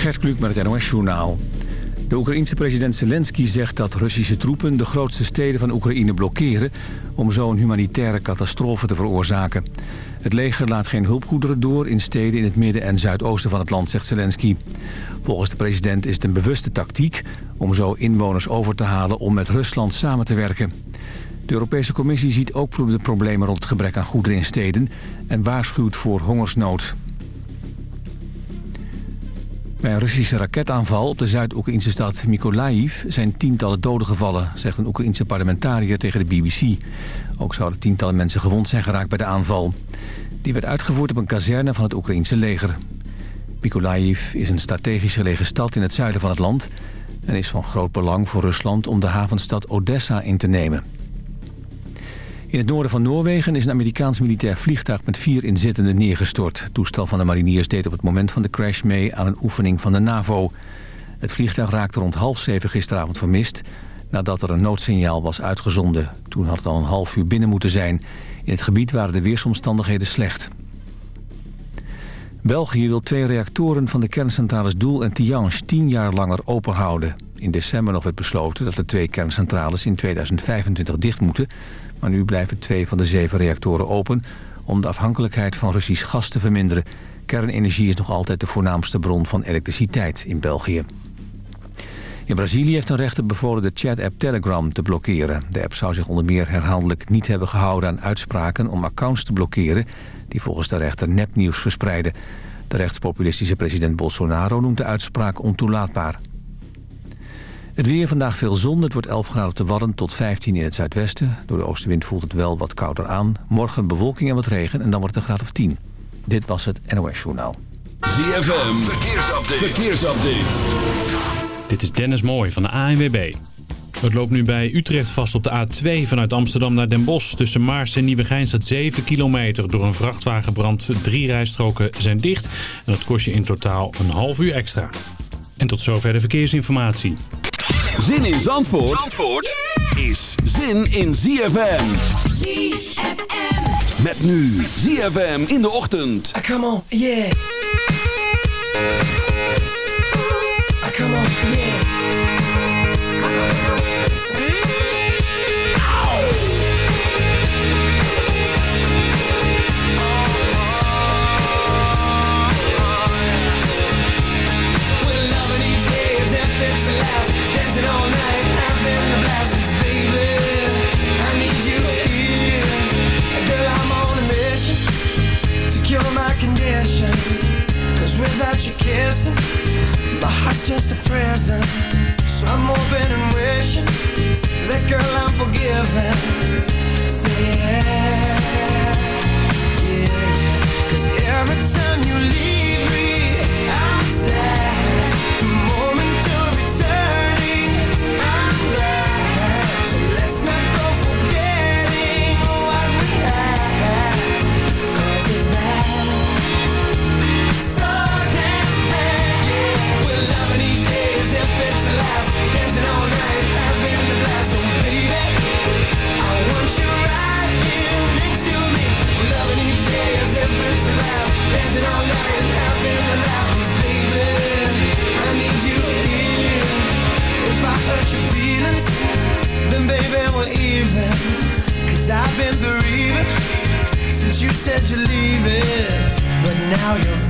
Gert Kluk met het NOS-journaal. De Oekraïense president Zelensky zegt dat Russische troepen de grootste steden van Oekraïne blokkeren... om zo een humanitaire catastrofe te veroorzaken. Het leger laat geen hulpgoederen door in steden in het midden en zuidoosten van het land, zegt Zelensky. Volgens de president is het een bewuste tactiek om zo inwoners over te halen om met Rusland samen te werken. De Europese Commissie ziet ook de problemen rond het gebrek aan goederen in steden en waarschuwt voor hongersnood. Bij een Russische raketaanval op de Zuid-Oekraïnse stad Mykolaiv zijn tientallen doden gevallen, zegt een Oekraïense parlementariër tegen de BBC. Ook zouden tientallen mensen gewond zijn geraakt bij de aanval. Die werd uitgevoerd op een kazerne van het Oekraïense leger. Mykolaiv is een strategisch gelegen stad in het zuiden van het land... en is van groot belang voor Rusland om de havenstad Odessa in te nemen. In het noorden van Noorwegen is een Amerikaans militair vliegtuig met vier inzittenden neergestort. Het toestel van de mariniers deed op het moment van de crash mee aan een oefening van de NAVO. Het vliegtuig raakte rond half zeven gisteravond vermist nadat er een noodsignaal was uitgezonden. Toen had het al een half uur binnen moeten zijn. In het gebied waren de weersomstandigheden slecht. België wil twee reactoren van de kerncentrales Doel en Tihange tien jaar langer open houden. In december nog werd besloten dat de twee kerncentrales in 2025 dicht moeten. Maar nu blijven twee van de zeven reactoren open om de afhankelijkheid van Russisch gas te verminderen. Kernenergie is nog altijd de voornaamste bron van elektriciteit in België. In Brazilië heeft een rechter bevolen de chat-app Telegram te blokkeren. De app zou zich onder meer herhaaldelijk niet hebben gehouden aan uitspraken om accounts te blokkeren... die volgens de rechter nepnieuws verspreiden. De rechtspopulistische president Bolsonaro noemt de uitspraak ontoelaatbaar. Het weer vandaag veel zon. Het wordt 11 graden op de Wadden tot 15 in het zuidwesten. Door de oostenwind voelt het wel wat kouder aan. Morgen bewolking en wat regen en dan wordt het een graad of 10. Dit was het NOS Journaal. ZFM, verkeersupdate. verkeersupdate. Dit is Dennis Mooij van de ANWB. Het loopt nu bij Utrecht vast op de A2 vanuit Amsterdam naar Den Bosch. Tussen Maars en Nieuwegein staat 7 kilometer. Door een vrachtwagenbrand drie rijstroken zijn dicht. En dat kost je in totaal een half uur extra. En tot zover de verkeersinformatie. Zin in Zandvoort, Zandvoort is zin in ZFM. ZFM. Met nu ZFM in de ochtend. Ah, come on, yeah. Just a present. So I'm hoping and wishing That girl I'm forgiven. Say yeah, yeah, yeah. Cause every time you leave me you're But now you're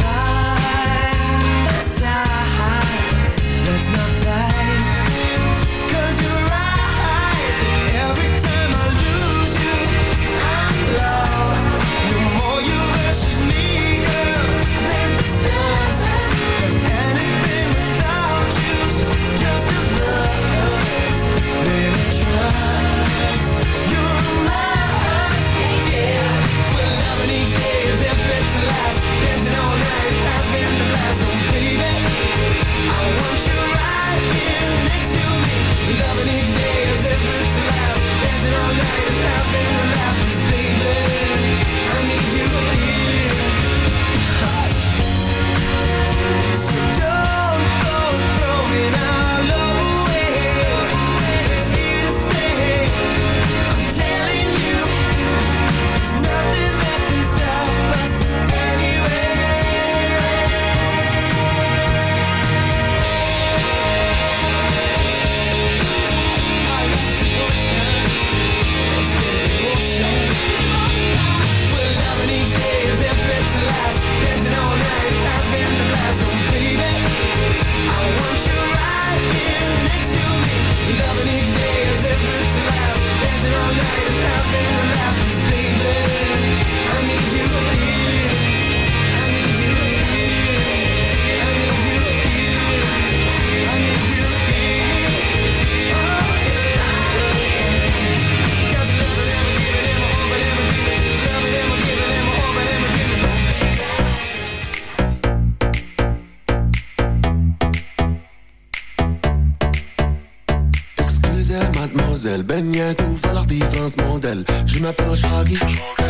jij toevallig die Frans model? Je m'appelle Shaggy, eh,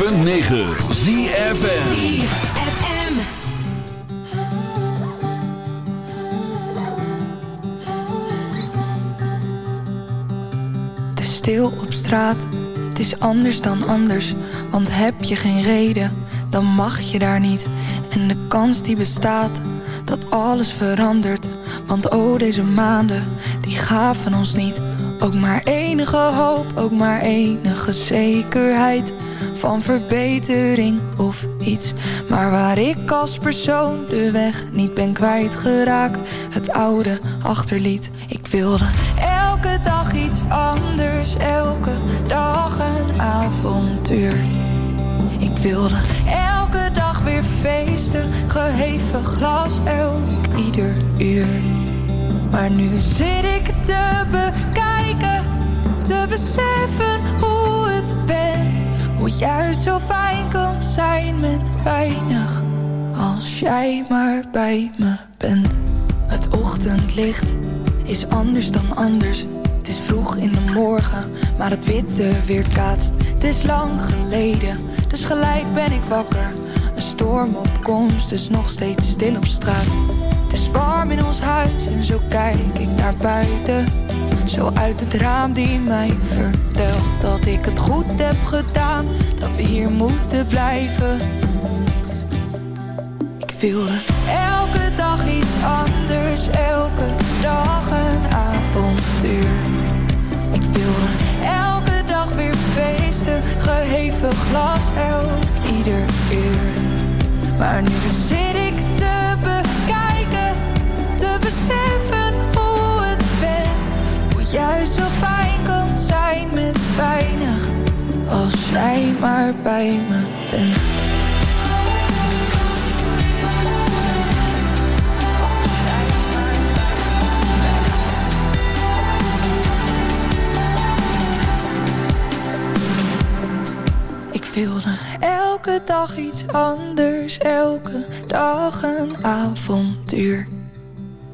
106.9 ZFN stil op straat. Het is anders dan anders, want heb je geen reden, dan mag je daar niet. En de kans die bestaat, dat alles verandert. Want oh, deze maanden, die gaven ons niet. Ook maar enige hoop, ook maar enige zekerheid van verbetering of iets. Maar waar ik als persoon de weg niet ben kwijtgeraakt, het oude achterliet. Ik wilde elke dag iets anders, elke dag een avontuur. Ik wilde elke dag weer feesten, geheven glas elk ieder uur. Maar nu zit ik te bekijken, te beseffen hoe het bent. Hoe juist zo fijn kan zijn met weinig, als jij maar bij me bent. Het ochtendlicht is anders dan anders. Het is vroeg in de morgen, maar het witte weerkaatst. Het is lang geleden, dus gelijk ben ik wakker. Een storm op komst, dus nog steeds stil op straat. Het is warm in ons huis en zo kijk ik naar buiten. Zo uit het raam die mij vertelt dat ik het goed heb gedaan. Dat we hier moeten blijven. Ik wilde elke dag iets anders, elke dag een avontuur. Ik wilde elke dag weer feesten, geheven glas elk ieder uur. Maar nu zit ik te bekijken, te beseffen. Juist zo fijn kan zijn met weinig, als jij maar bij me bent. Ik wilde elke dag iets anders, elke dag een avontuur.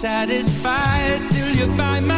Satisfied till you're by my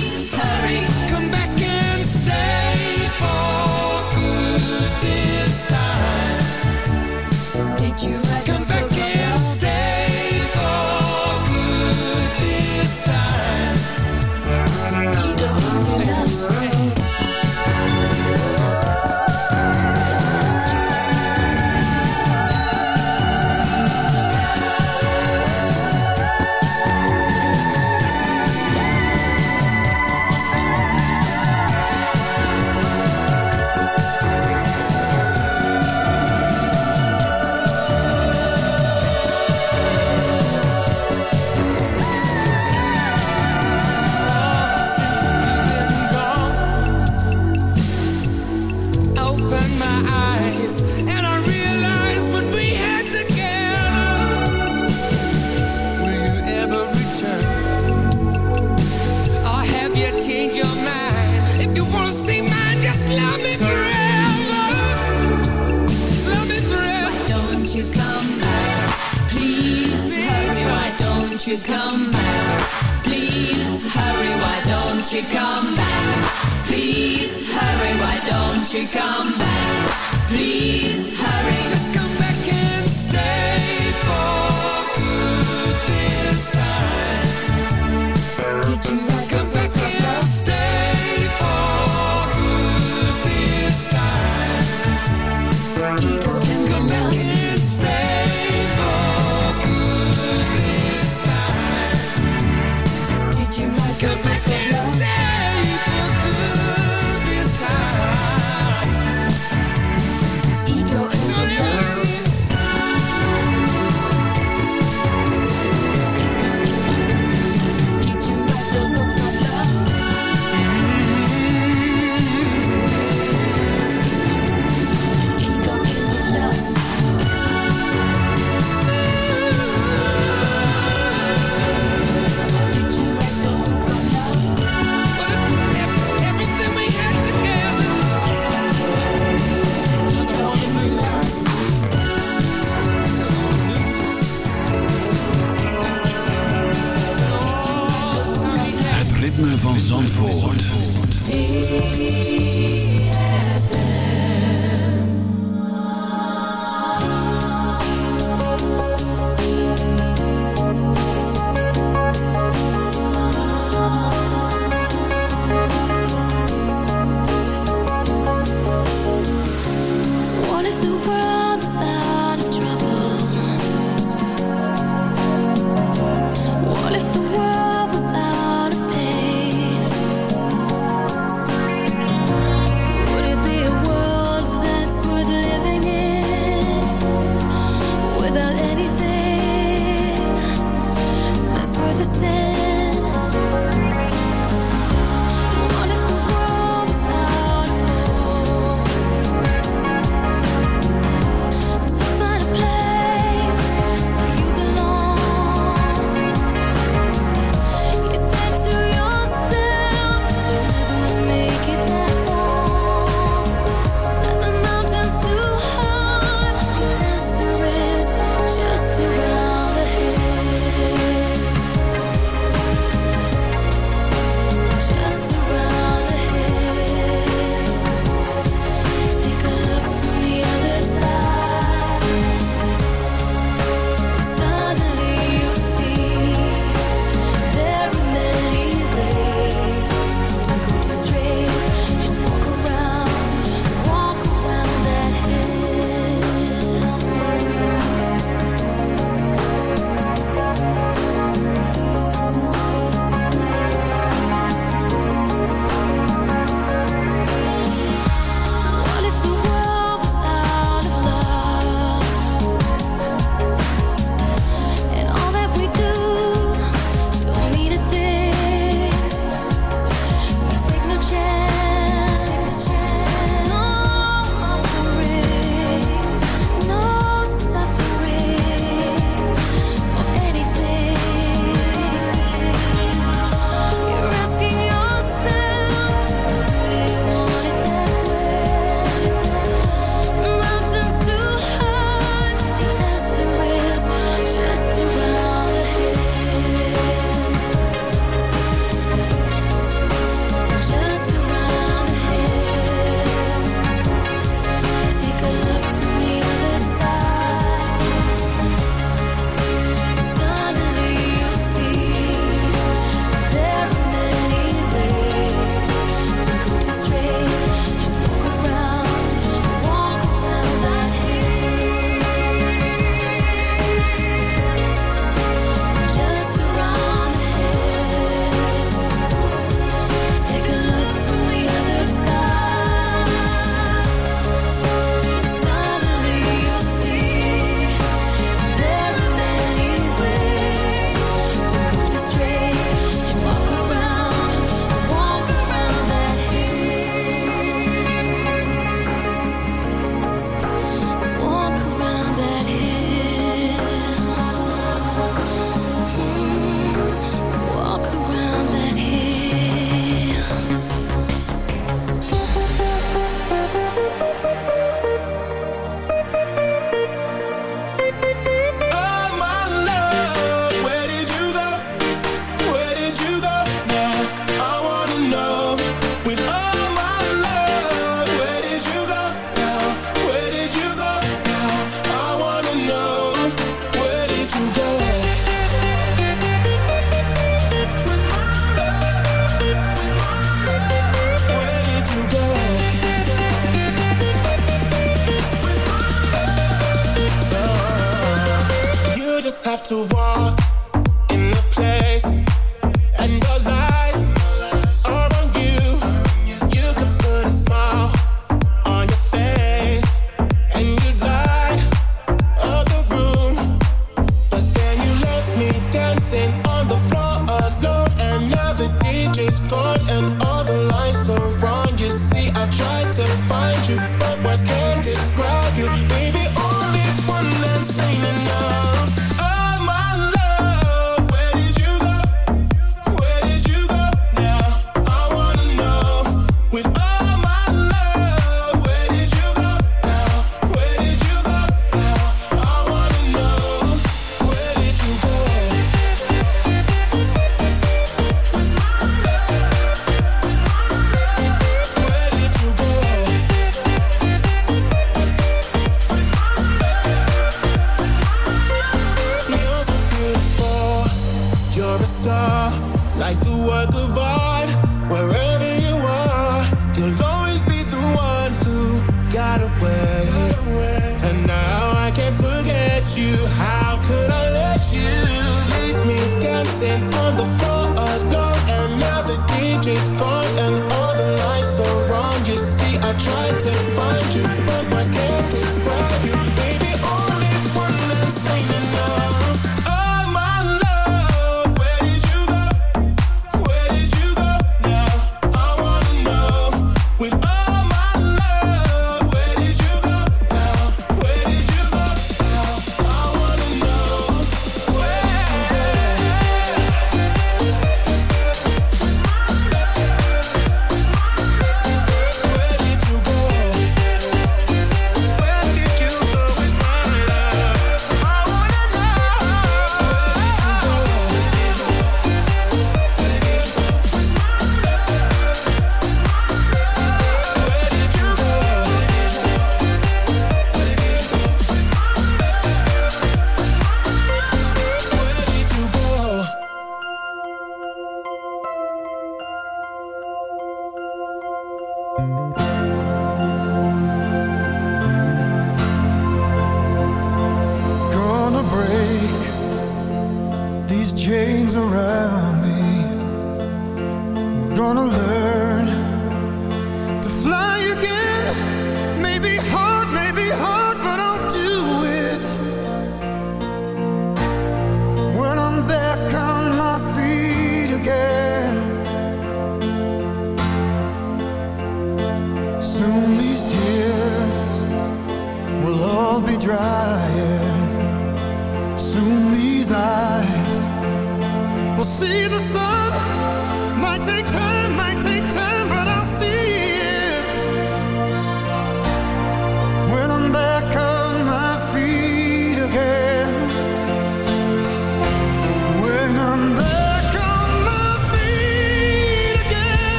I'm enough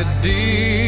a deer.